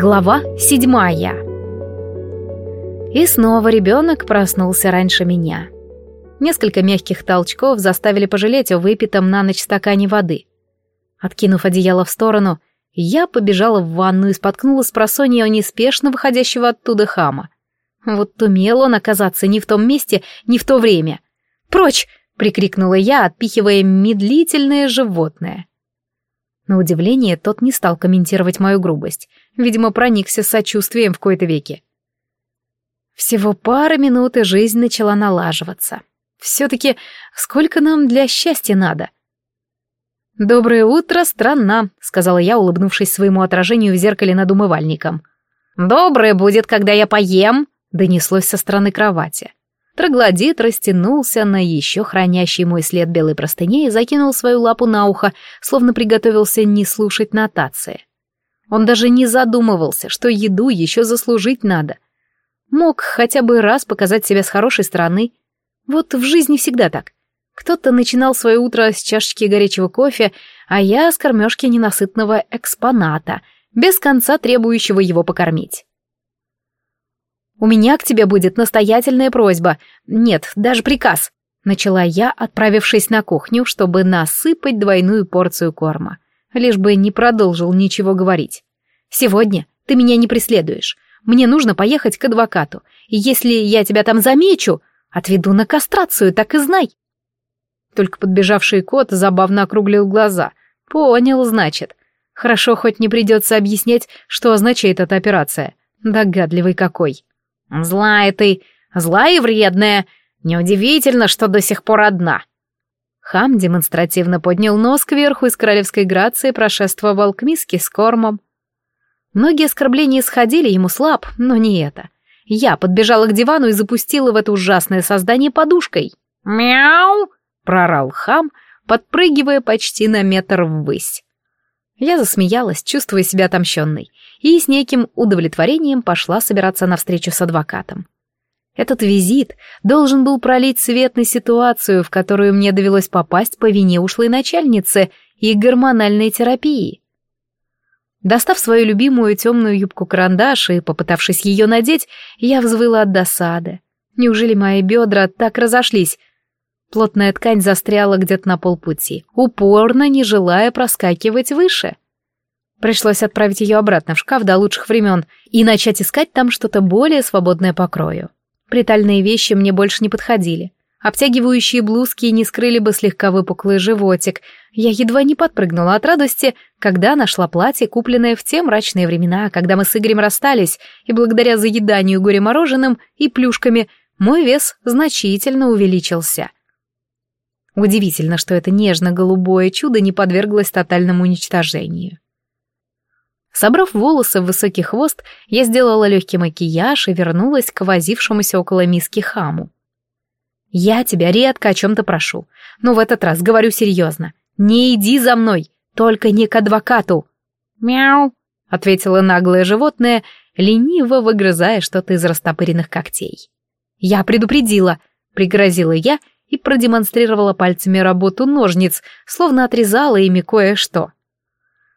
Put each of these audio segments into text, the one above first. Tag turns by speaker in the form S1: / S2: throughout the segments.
S1: Глава седьмая. И снова ребенок проснулся раньше меня. Несколько мягких толчков заставили пожалеть о выпитом на ночь стакане воды. Откинув одеяло в сторону, я побежала в ванну и споткнулась с просонья неспешно выходящего оттуда хама. Вот умел он оказаться не в том месте, не в то время. «Прочь!» — прикрикнула я, отпихивая медлительное животное. На удивление, тот не стал комментировать мою грубость. Видимо, проникся сочувствием в кои-то веки. Всего пара минут, и жизнь начала налаживаться. Все-таки сколько нам для счастья надо? «Доброе утро, страна», — сказала я, улыбнувшись своему отражению в зеркале над умывальником. «Доброе будет, когда я поем», — донеслось со стороны кровати. Троглодит растянулся на еще хранящий мой след белой простыне и закинул свою лапу на ухо, словно приготовился не слушать нотации. Он даже не задумывался, что еду еще заслужить надо. Мог хотя бы раз показать себя с хорошей стороны. Вот в жизни всегда так. Кто-то начинал свое утро с чашечки горячего кофе, а я с кормежки ненасытного экспоната, без конца требующего его покормить. «У меня к тебе будет настоятельная просьба. Нет, даже приказ», — начала я, отправившись на кухню, чтобы насыпать двойную порцию корма. Лишь бы не продолжил ничего говорить. «Сегодня ты меня не преследуешь. Мне нужно поехать к адвокату, и если я тебя там замечу, отведу на кастрацию, так и знай». Только подбежавший кот забавно округлил глаза. «Понял, значит. Хорошо, хоть не придется объяснять, что означает эта операция. Догадливый какой». «Злая ты, злая и вредная. Неудивительно, что до сих пор одна». Хам демонстративно поднял нос кверху и с королевской грацией прошествовал к миске с кормом. Многие оскорбления сходили ему слаб, но не это. Я подбежала к дивану и запустила в это ужасное создание подушкой. «Мяу!» — прорал хам, подпрыгивая почти на метр ввысь. Я засмеялась, чувствуя себя отомщенной, и с неким удовлетворением пошла собираться на встречу с адвокатом. Этот визит должен был пролить свет на ситуацию, в которую мне довелось попасть по вине ушлой начальницы и гормональной терапии. Достав свою любимую темную юбку-карандаш и попытавшись ее надеть, я взвыла от досады. Неужели мои бедра так разошлись, Плотная ткань застряла где-то на полпути, упорно не желая проскакивать выше. Пришлось отправить ее обратно в шкаф до лучших времен и начать искать там что-то более свободное по крою. Притальные вещи мне больше не подходили. Обтягивающие блузки не скрыли бы слегка выпуклый животик. Я едва не подпрыгнула от радости, когда нашла платье, купленное в те мрачные времена, когда мы с Игорем расстались, и благодаря заеданию горе-мороженым и плюшками мой вес значительно увеличился. Удивительно, что это нежно-голубое чудо не подверглось тотальному уничтожению. Собрав волосы в высокий хвост, я сделала легкий макияж и вернулась к возившемуся около миски хаму. «Я тебя редко о чем-то прошу, но в этот раз говорю серьезно. Не иди за мной, только не к адвокату!» «Мяу!» — ответило наглое животное, лениво выгрызая что-то из растопыренных когтей. «Я предупредила!» — пригрозила я — и продемонстрировала пальцами работу ножниц, словно отрезала ими кое-что.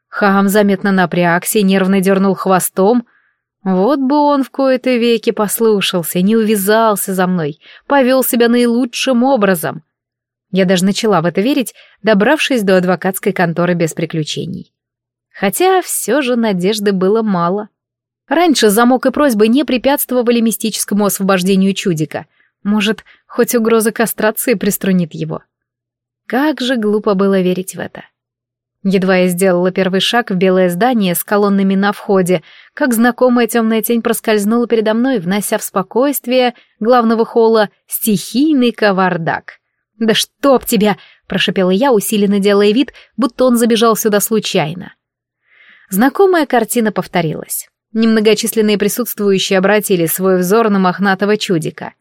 S1: Хам заметно напрягся и нервно дернул хвостом. Вот бы он в кои-то веки послушался, не увязался за мной, повел себя наилучшим образом. Я даже начала в это верить, добравшись до адвокатской конторы без приключений. Хотя все же надежды было мало. Раньше замок и просьбы не препятствовали мистическому освобождению чудика — может, хоть угроза кастрации приструнит его. Как же глупо было верить в это. Едва я сделала первый шаг в белое здание с колоннами на входе, как знакомая темная тень проскользнула передо мной, внося в спокойствие главного холла стихийный кавардак. «Да чтоб тебя!» — прошипела я, усиленно делая вид, будто он забежал сюда случайно. Знакомая картина повторилась. Немногочисленные присутствующие обратили свой взор на мохнатого чудика.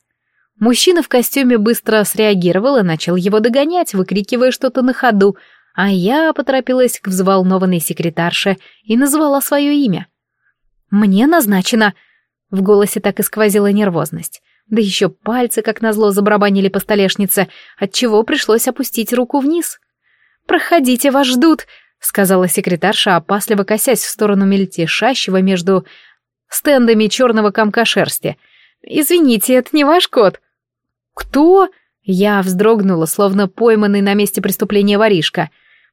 S1: Мужчина в костюме быстро среагировал и начал его догонять, выкрикивая что-то на ходу, а я поторопилась к взволнованной секретарше и назвала свое имя. «Мне назначено!» В голосе так и сквозила нервозность. Да еще пальцы, как назло, забарабанили по столешнице, отчего пришлось опустить руку вниз. «Проходите, вас ждут!» сказала секретарша, опасливо косясь в сторону мельтешащего между стендами черного комка шерсти. «Извините, это не ваш кот». «Кто?» Я вздрогнула, словно пойманный на месте преступления воришка.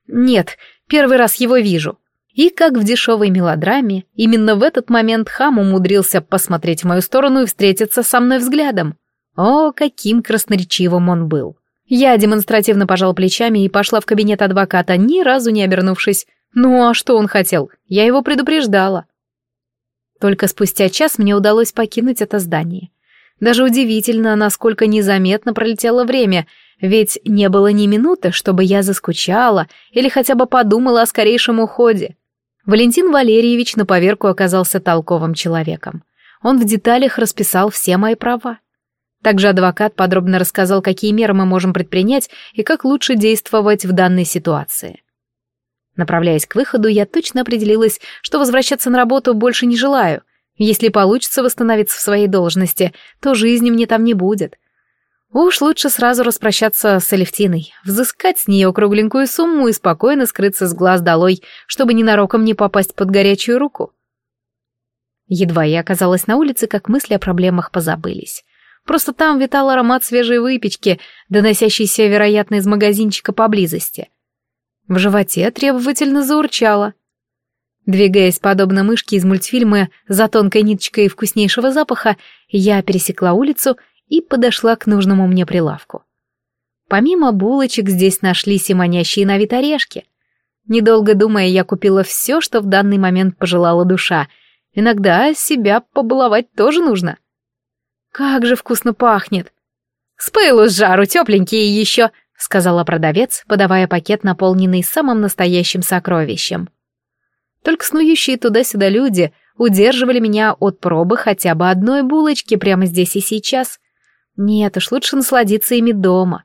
S1: «Нет, первый раз его вижу». И как в дешевой мелодраме, именно в этот момент хам умудрился посмотреть в мою сторону и встретиться со мной взглядом. О, каким красноречивым он был. Я демонстративно пожал плечами и пошла в кабинет адвоката, ни разу не обернувшись. Ну а что он хотел? Я его предупреждала. Только спустя час мне удалось покинуть это здание. Даже удивительно, насколько незаметно пролетело время, ведь не было ни минуты, чтобы я заскучала или хотя бы подумала о скорейшем уходе. Валентин Валерьевич на поверку оказался толковым человеком. Он в деталях расписал все мои права. Также адвокат подробно рассказал, какие меры мы можем предпринять и как лучше действовать в данной ситуации. Направляясь к выходу, я точно определилась, что возвращаться на работу больше не желаю. Если получится восстановиться в своей должности, то жизни мне там не будет. Уж лучше сразу распрощаться с Алевтиной, взыскать с нее кругленькую сумму и спокойно скрыться с глаз долой, чтобы ненароком не попасть под горячую руку. Едва я оказалась на улице, как мысли о проблемах позабылись. Просто там витал аромат свежей выпечки, доносящийся, вероятно, из магазинчика поблизости. В животе требовательно заурчало. Двигаясь подобно мышке из мультфильма «За тонкой ниточкой вкуснейшего запаха», я пересекла улицу и подошла к нужному мне прилавку. Помимо булочек здесь нашлись и манящие на вид орешки. Недолго думая, я купила все, что в данный момент пожелала душа. Иногда себя побаловать тоже нужно. Как же вкусно пахнет! С пылу с жару, тепленькие еще, сказала продавец, подавая пакет, наполненный самым настоящим сокровищем. Только снующие туда-сюда люди удерживали меня от пробы хотя бы одной булочки прямо здесь и сейчас. Нет уж, лучше насладиться ими дома.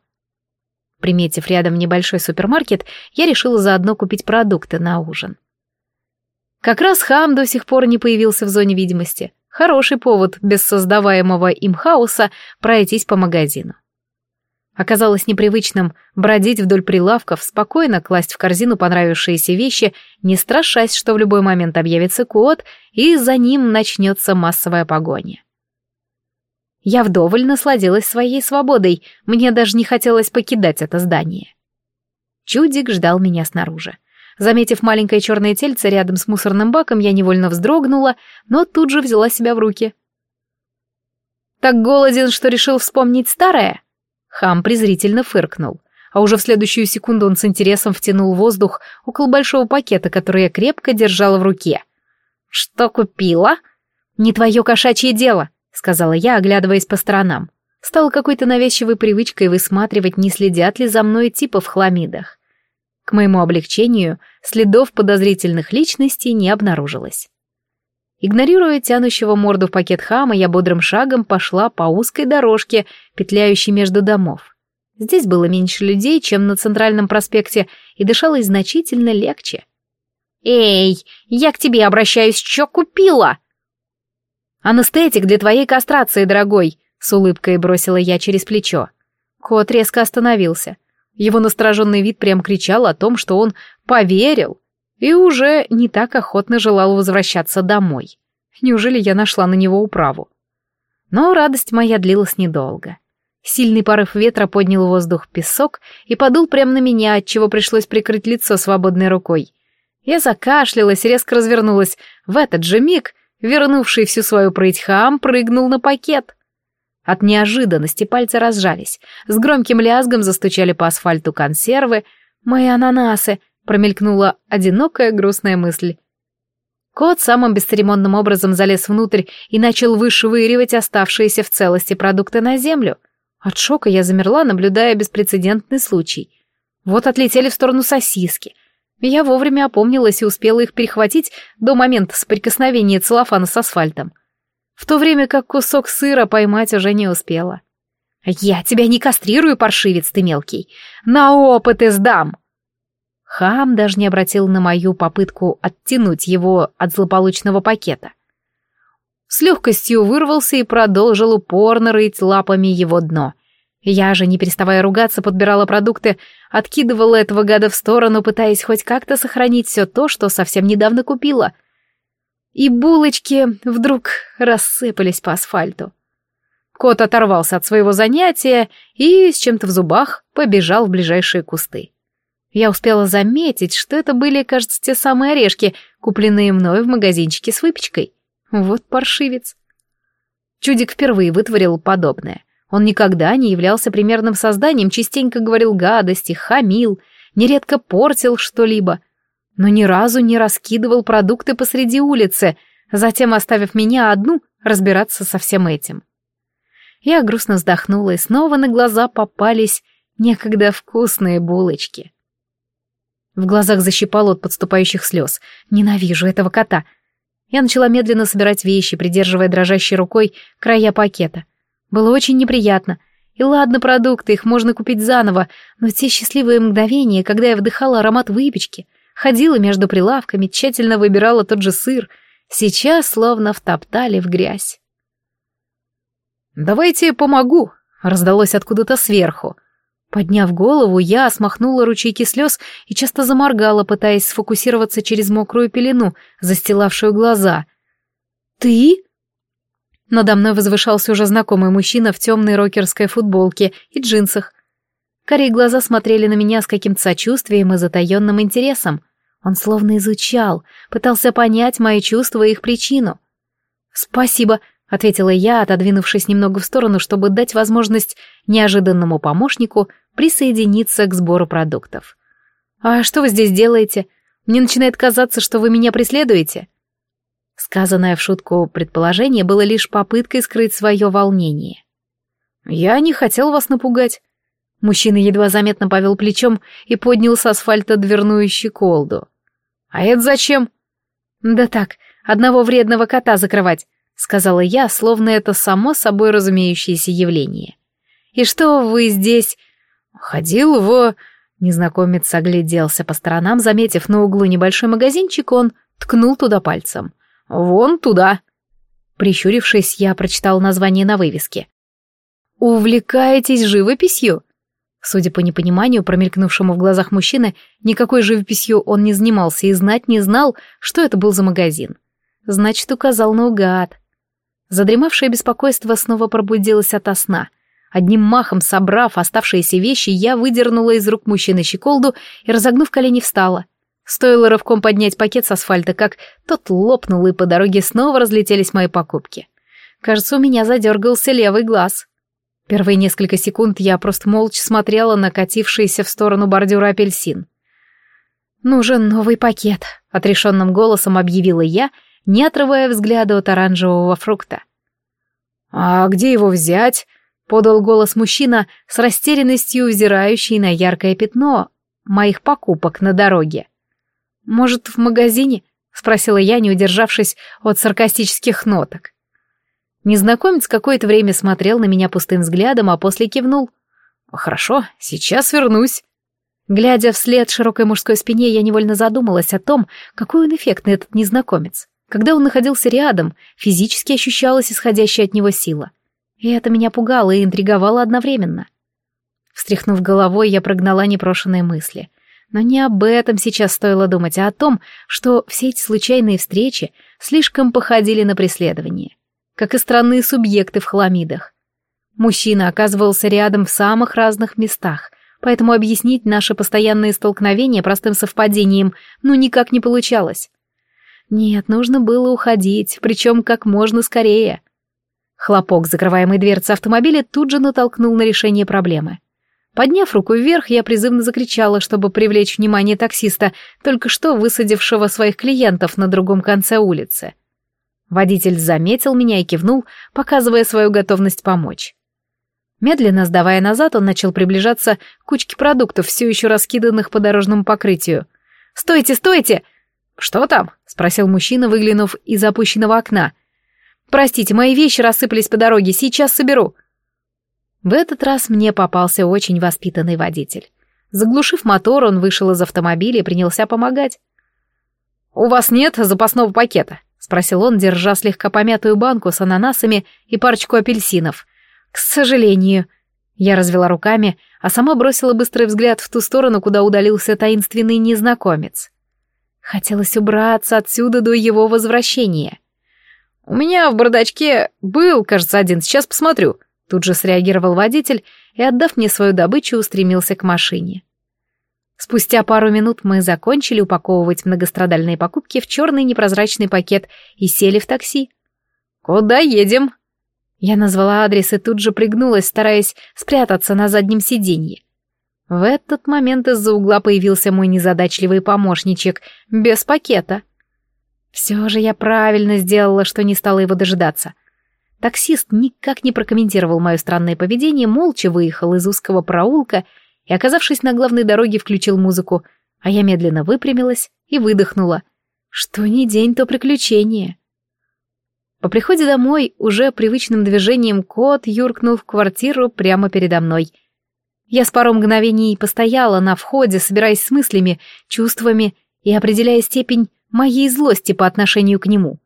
S1: Приметив рядом небольшой супермаркет, я решила заодно купить продукты на ужин. Как раз хам до сих пор не появился в зоне видимости. Хороший повод без создаваемого им хаоса пройтись по магазину. Оказалось непривычным бродить вдоль прилавков, спокойно класть в корзину понравившиеся вещи, не страшась, что в любой момент объявится кот, и за ним начнется массовая погоня. Я вдоволь насладилась своей свободой, мне даже не хотелось покидать это здание. Чудик ждал меня снаружи. Заметив маленькое черное тельце рядом с мусорным баком, я невольно вздрогнула, но тут же взяла себя в руки. «Так голоден, что решил вспомнить старое?» Хам презрительно фыркнул, а уже в следующую секунду он с интересом втянул воздух около большого пакета, который я крепко держала в руке. «Что купила?» «Не твое кошачье дело», — сказала я, оглядываясь по сторонам. Стало какой-то навязчивой привычкой высматривать, не следят ли за мной типа в хламидах. К моему облегчению, следов подозрительных личностей не обнаружилось. Игнорируя тянущего морду в пакет хама, я бодрым шагом пошла по узкой дорожке, петляющей между домов. Здесь было меньше людей, чем на центральном проспекте, и дышалось значительно легче. «Эй, я к тебе обращаюсь, что купила?» «Анестетик для твоей кастрации, дорогой», — с улыбкой бросила я через плечо. Кот резко остановился. Его настороженный вид прям кричал о том, что он поверил и уже не так охотно желал возвращаться домой. Неужели я нашла на него управу? Но радость моя длилась недолго. Сильный порыв ветра поднял в воздух песок и подул прямо на меня, отчего пришлось прикрыть лицо свободной рукой. Я закашлялась, резко развернулась. В этот же миг вернувший всю свою прыть хам, прыгнул на пакет. От неожиданности пальцы разжались. С громким лязгом застучали по асфальту консервы. «Мои ананасы!» — промелькнула одинокая грустная мысль. Кот самым бесцеремонным образом залез внутрь и начал вышвыривать оставшиеся в целости продукты на землю. От шока я замерла, наблюдая беспрецедентный случай. Вот отлетели в сторону сосиски. Я вовремя опомнилась и успела их перехватить до момента соприкосновения целлофана с асфальтом. В то время как кусок сыра поймать уже не успела. «Я тебя не кастрирую, паршивец ты мелкий! На опыты сдам!» Хам даже не обратил на мою попытку оттянуть его от злополучного пакета. С легкостью вырвался и продолжил упорно рыть лапами его дно. Я же, не переставая ругаться, подбирала продукты, откидывала этого гада в сторону, пытаясь хоть как-то сохранить все то, что совсем недавно купила. И булочки вдруг рассыпались по асфальту. Кот оторвался от своего занятия и с чем-то в зубах побежал в ближайшие кусты. Я успела заметить, что это были, кажется, те самые орешки, купленные мной в магазинчике с выпечкой. Вот паршивец. Чудик впервые вытворил подобное. Он никогда не являлся примерным созданием, частенько говорил гадости, хамил, нередко портил что-либо, но ни разу не раскидывал продукты посреди улицы, затем оставив меня одну разбираться со всем этим. Я грустно вздохнула, и снова на глаза попались некогда вкусные булочки. В глазах защипало от подступающих слез. Ненавижу этого кота. Я начала медленно собирать вещи, придерживая дрожащей рукой края пакета. Было очень неприятно. И ладно, продукты, их можно купить заново, но те счастливые мгновения, когда я вдыхала аромат выпечки, ходила между прилавками, тщательно выбирала тот же сыр, сейчас словно втоптали в грязь. «Давайте помогу», — раздалось откуда-то сверху. Подняв голову, я смахнула ручейки слез и часто заморгала, пытаясь сфокусироваться через мокрую пелену, застилавшую глаза. «Ты?» Надо мной возвышался уже знакомый мужчина в темной рокерской футболке и джинсах. Карие глаза смотрели на меня с каким-то сочувствием и затаенным интересом. Он словно изучал, пытался понять мои чувства и их причину. «Спасибо», — ответила я, отодвинувшись немного в сторону, чтобы дать возможность неожиданному помощнику присоединиться к сбору продуктов. «А что вы здесь делаете? Мне начинает казаться, что вы меня преследуете». Сказанное в шутку предположение было лишь попыткой скрыть свое волнение. «Я не хотел вас напугать». Мужчина едва заметно повел плечом и поднял с асфальта дверную щеколду. «А это зачем?» «Да так, одного вредного кота закрывать», — сказала я, словно это само собой разумеющееся явление. «И что вы здесь...» «Ходил в...» Незнакомец огляделся по сторонам, заметив на углу небольшой магазинчик, он ткнул туда пальцем. «Вон туда». Прищурившись, я прочитал название на вывеске. «Увлекаетесь живописью?» Судя по непониманию, промелькнувшему в глазах мужчины, никакой живописью он не занимался и знать не знал, что это был за магазин. Значит, указал наугад. Задремавшее беспокойство снова пробудилось ото сна. Одним махом собрав оставшиеся вещи, я выдернула из рук мужчины щеколду и, разогнув колени, встала. Стоило рывком поднять пакет с асфальта, как тот лопнул, и по дороге снова разлетелись мои покупки. Кажется, у меня задергался левый глаз. Первые несколько секунд я просто молча смотрела на катившийся в сторону бордюра апельсин. «Нужен новый пакет», — отрешенным голосом объявила я, не отрывая взгляда от оранжевого фрукта. «А где его взять?» — подал голос мужчина с растерянностью, взирающий на яркое пятно моих покупок на дороге. «Может, в магазине?» — спросила я, не удержавшись от саркастических ноток. Незнакомец какое-то время смотрел на меня пустым взглядом, а после кивнул. «Хорошо, сейчас вернусь». Глядя вслед широкой мужской спине, я невольно задумалась о том, какой он эффектный этот незнакомец. Когда он находился рядом, физически ощущалась исходящая от него сила. И это меня пугало и интриговало одновременно. Встряхнув головой, я прогнала непрошенные мысли — но не об этом сейчас стоило думать, а о том, что все эти случайные встречи слишком походили на преследование, как и странные субъекты в хламидах. Мужчина оказывался рядом в самых разных местах, поэтому объяснить наши постоянные столкновения простым совпадением ну никак не получалось. Нет, нужно было уходить, причем как можно скорее. Хлопок закрываемой дверцы автомобиля тут же натолкнул на решение проблемы. Подняв руку вверх, я призывно закричала, чтобы привлечь внимание таксиста, только что высадившего своих клиентов на другом конце улицы. Водитель заметил меня и кивнул, показывая свою готовность помочь. Медленно сдавая назад, он начал приближаться к кучке продуктов, все еще раскиданных по дорожному покрытию. «Стойте, стойте!» «Что там?» — спросил мужчина, выглянув из опущенного окна. «Простите, мои вещи рассыпались по дороге, сейчас соберу». В этот раз мне попался очень воспитанный водитель. Заглушив мотор, он вышел из автомобиля и принялся помогать. «У вас нет запасного пакета?» — спросил он, держа слегка помятую банку с ананасами и парочку апельсинов. «К сожалению». Я развела руками, а сама бросила быстрый взгляд в ту сторону, куда удалился таинственный незнакомец. Хотелось убраться отсюда до его возвращения. «У меня в бардачке был, кажется, один, сейчас посмотрю», Тут же среагировал водитель и, отдав мне свою добычу, устремился к машине. Спустя пару минут мы закончили упаковывать многострадальные покупки в черный непрозрачный пакет и сели в такси. «Куда едем?» Я назвала адрес и тут же пригнулась, стараясь спрятаться на заднем сиденье. В этот момент из-за угла появился мой незадачливый помощничек, без пакета. Все же я правильно сделала, что не стала его дожидаться. Таксист никак не прокомментировал мое странное поведение, молча выехал из узкого проулка и, оказавшись на главной дороге, включил музыку, а я медленно выпрямилась и выдохнула. Что ни день, то приключение. По приходе домой уже привычным движением кот юркнул в квартиру прямо передо мной. Я с пару мгновений постояла на входе, собираясь с мыслями, чувствами и определяя степень моей злости по отношению к нему.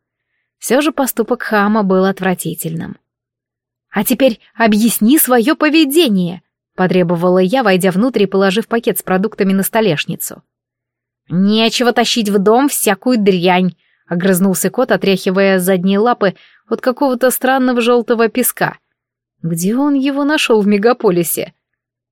S1: Все же поступок хама был отвратительным. «А теперь объясни свое поведение», — потребовала я, войдя внутрь и положив пакет с продуктами на столешницу. «Нечего тащить в дом всякую дрянь», — огрызнулся кот, отряхивая задние лапы от какого-то странного желтого песка. «Где он его нашел в мегаполисе?»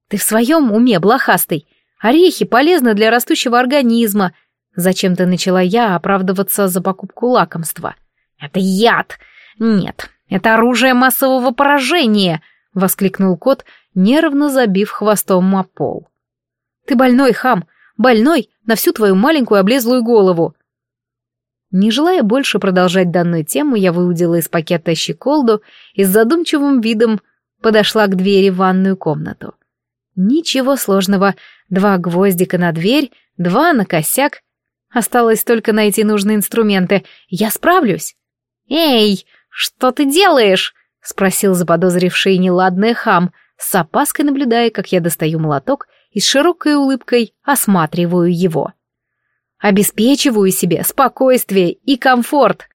S1: «Ты в своем уме, блохастый? Орехи полезны для растущего организма», — зачем-то начала я оправдываться за покупку лакомства. «Это яд! Нет, это оружие массового поражения!» — воскликнул кот, нервно забив хвостом о пол. «Ты больной, хам! Больной на всю твою маленькую облезлую голову!» Не желая больше продолжать данную тему, я выудила из пакета щеколду и с задумчивым видом подошла к двери в ванную комнату. Ничего сложного, два гвоздика на дверь, два на косяк. Осталось только найти нужные инструменты. Я справлюсь. «Эй, что ты делаешь?» — спросил заподозривший неладное хам, с опаской наблюдая, как я достаю молоток и с широкой улыбкой осматриваю его. «Обеспечиваю себе спокойствие и комфорт»,